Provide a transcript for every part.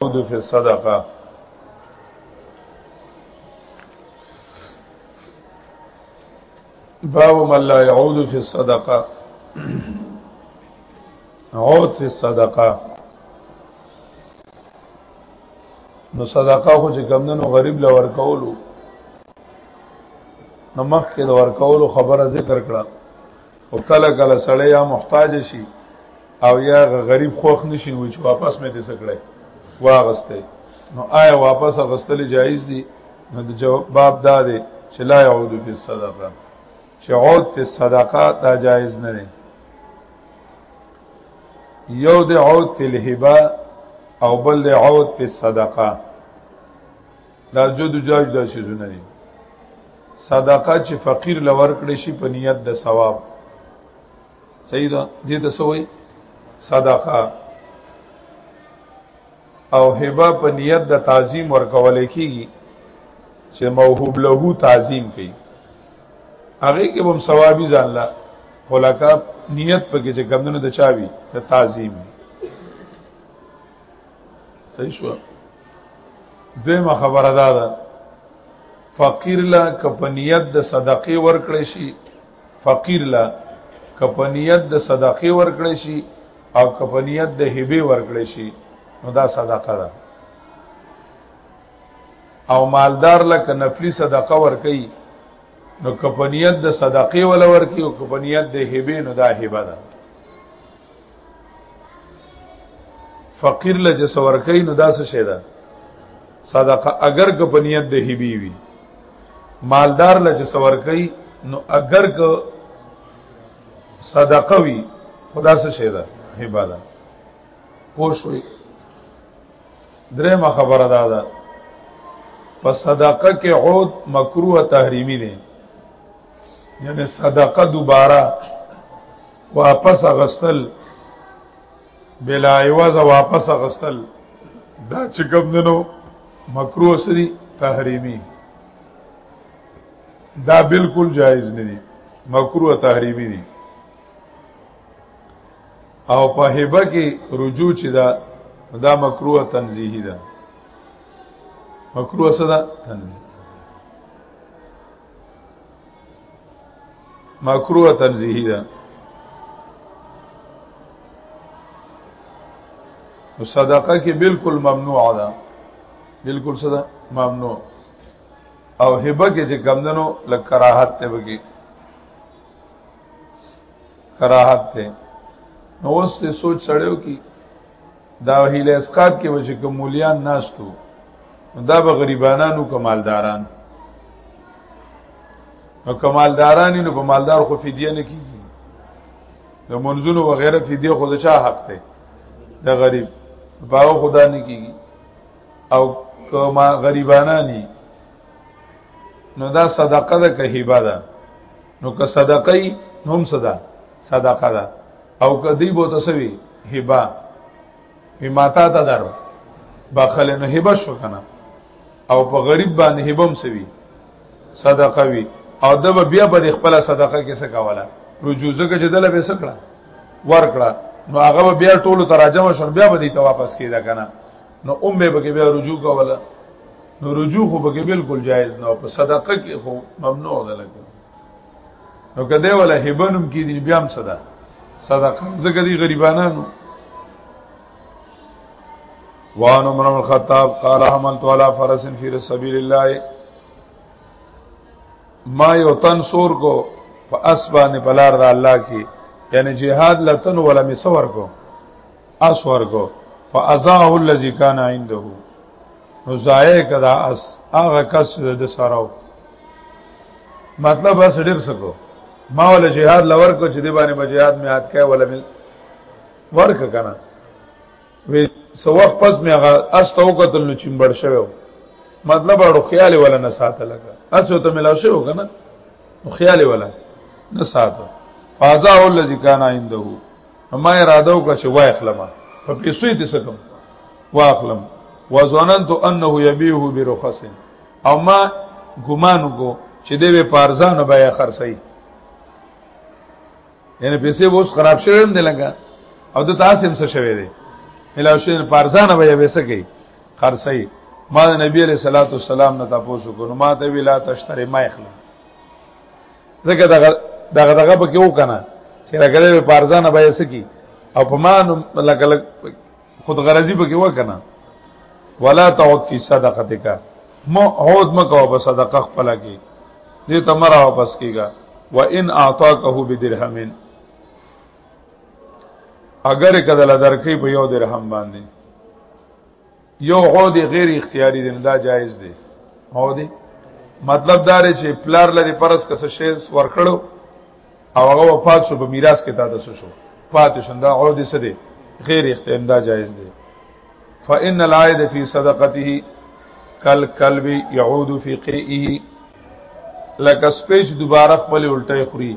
دو فی صدقه باب من لا يعود في الصدقه عود في الصدقه نو صدقه خو چې کمندنو غریب لا ورکولو نو مخکې د ورکولو خبره ذکر کړه او کله کله سړی یا محتاج شي او یا غریب خوخ نشي وي چې واپس مې دې سکړی واغسته نو آیا واپس غستل جایز دي نو د جواب دا دی چې لا يعود فی الصدقه چې عود فی الصدقه دا جایز نه دی یو د عود فی الهبه او بل د عود فی الصدقه دا جد جاج دا شي زونه دي صدقه چې فقیر لور کړی شي په نیت د ثواب صحیح ده دې ته سوې صدقه او هبه په نیت د تعظیم ورکول کیږي چې موهوب له تعظیم کوي هغه کې هم ثوابي ځان لا خلاقه نیت پکې چې کمندونو د چاوي د تعظیم صحیح شو دیمه خبره دا ده فقیر لا کپنیت د صدقې ورکړې شي فقیر لا کپنیت د صدقې ورکړې شي او کپنیت د هبه ورکړې شي نو دا صدقه ده او مالدار لکه نفلی صدقه ورکي نو کپنیت د صدقې ول ورکي او کپنیت د هبه نو دا هبه ده فقیر له چې سورکې نو داسې شي دا صدقه اگر که په نیت د هبي وي مالدار له چې سورکې نو اگر که صدقه وي خدا څه شي دا هبه ده پوښوي درېمه خبره ده دا په صدقه کې عود مکروه تحریمی دی یعنی صدقه دوباره واپس غستل بلا ایواز واپس غستل دا چې کوم دنو مکروه سری تحریمی دا بالکل جایز نه دي مکروه تحریمی دي او په هبه کې رجوع چې دا دا مکروه تنزیهی ده مکروه صدا تنزیه مکروه تنزیهی ده نو صدقه کې بالکل ممنوع ده بالکل صدا ممنوع او هبه کې چې کمندنو لک کراهت ته بګي کراهت ته نو اوس ته سوچ سړیو کی دا وحیل اسقاط کې وجه کوم مولیان ناشتو دا به غریبانانو کمالداران نو کمالدارانی نو په مالدار خو فدیه نه کیږي د منځونو و غیره فدیه خو د چا حق دی د غریب باو خدا نه کیږي او کما غریبانانی نو دا صدقه ده که هبه ده نو که صدقه هم صدا صدقه ده او کدی بو تسوی هبا می ماتا تا در بخل نه هبه شو کنه او په غریب باندې هبم سوی صدقه وی او د بیا په خپل صدقه کې څه کوله رجوع زکه چې دله به سکړه ورکړه نو هغه بیا ټولو تراجم شون بیا به دې ته واپس کیدا کنه نو اوم به کې بیا رجوع کوله نو رجوع خو به کې بالکل جایز نه او په صدقه کې خو ممنوع ده لکه نو کده ولا هبنم کې دي بیا هم صدا صدقه ځکه دي غریبانانو وان عمر بن الخطاب قال حملت على فرس في سبيل الله ما یو تن سور کو په اسبانه بلار د الله کې یعنی جهاد لتن ولا مسور کو اس ورکو فازاه الذي كان عنده نو ضایع کدا اس هغه کس د سراو مطلب اس ډیر سکو ما ول جهاد لور کو چې دی باندې بجهاد می حد کای ولا مل ورک کنه وی سو وخت پس می هغه اس تو قتل نو چمبړ شوو مطلب اړو خیال ولا نه ساته لگا اس ته ملا شو کنه خیال ولا نه ساته فازا الذي كان عنده ما اراده وکړه چې وای خلم په پیسو یې تسکم واخلم وظننت انه يبيعه برخص او ما ګمان وکړو چې دې په ارزانه بیا خرڅي یعنی پیسې اوس خراب شوی هم دی لګا او د تاسو هم څه شوی دی ملاو شوی په ارزانه بیا وسه کوي خرڅي ما نبی عليه الصلاه والسلام نه تاسو کو نو ما ته ویلا تشتري ما اخلم ځکه دغه دغه دغه پکې وکنه چې راګلې په ارزانه به سکی او په مان لکه لک خود غرضی پکې وکنه ولا تعود فی صدقتک مو عود مکو په صدقه خپل کې دې تمرا واپس کیږي و ان اعطاکه بدرهمن اگر کدل درکې په یو درهم باندې یو عود غیر اختیاري دی دا جایز دی عود مطلب دا دی چې پلار لري پرس کس شی ورکړو او هغه وفات شو په میراث کې تاسو څه شو پاتې شندا عود څه دی غیر اختیاري دا جایز دی فإن العائد في صدقته کل کلب يعود في قيئه لکه سپیچ دوباره خپل الټه خوري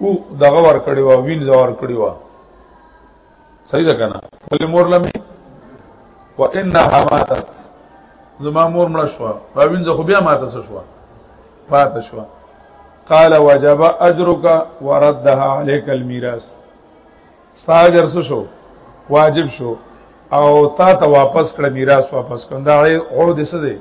او دغه ور کړی و وین زور کړی و صحیح ده کنه بل مور لمه و انها ماتت زما مور مړ شو و وین زه خو بیا ماته شو پات شو قال وجب اجرك وردها عليك الميراث استاجر شو واجب شو او تا ته واپس کړه میراث واپس کړه دا او د څه دی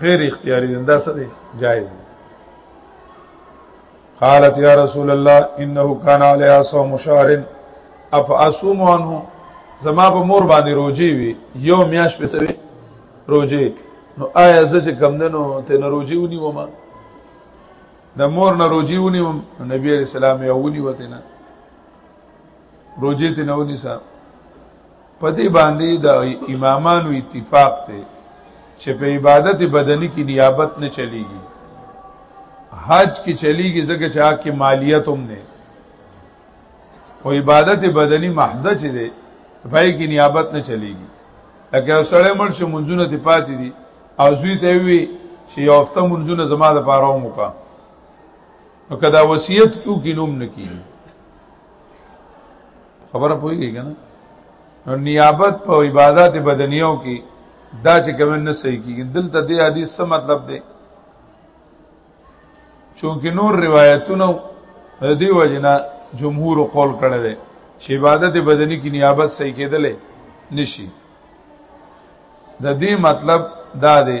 غیر اختیاري دا څه دی جایز دی قالت یا رسول الله انه کان علی صوم شهر اف اصوم عنه زما په مور باندې روزي وي یو میاش په سوي روزي نو آیا زه چې کم دنو ته نه روزي ونی ومه د مور نه روجي ونیوم نبی عليه السلام یې ونیو ته نه روجي ته نه ونیسه په دې باندې د امامانو اتفاق دی چې په عبادت بدني کې نیابت نه چلیږي حج کې چلیږي ځکه چې هغه کې مالیت هم نه او عبادت بدني محضه چې دی پای کې نیابت نه چلیږي لکه سړی مړ شي منځونه ته پاتې دي او زوی ته وی چې یو هفته منځونه زما د پاره وموکا نو کدا وصیت کیو کې نوم نکېږي خبره پوهیږي کنه نو نیابت په عبادت بدنیو کې دا چې کوم نه صحیح کیږي دلته دې حدیث څه مطلب دی چونکه نور روایتونه دی وجنا جمهور قول کړی دی چې عبادت بدنی کې نیابت صحیح کېدلې نشي د دې مطلب دا دی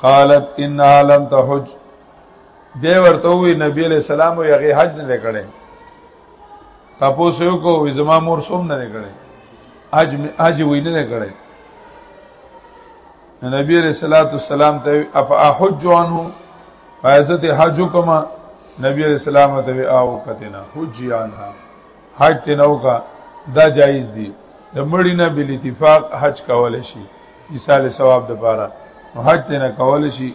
قالت ان لم تحج دی ورته وی نبی علیہ السلام او هغه حج نه کړي تاسو یو کو زما مور سوم نه کړي حج حج وی نه کړي نبی علیہ الصلوۃ والسلام ته اف احج عنه فایزت حج کما نبی علیہ السلام ته او کتنا حج عنها حج تنو کا دا جایز دی د مړی نه بل اتفاق حج کول شي ایصال ثواب د پاره حج ته نه کول شي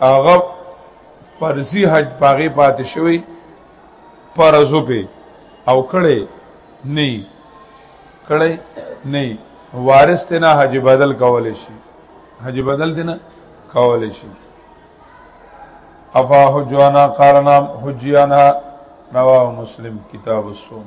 هغه فرضي حج پاغه پاتې شوی فرضو په او کړي نه کړي نه وارث ته نه حج بدل کول شي حج بدل دي نه کول شي افا حجوانا قارنا حجیانا رواه مسلم کتاب الصوم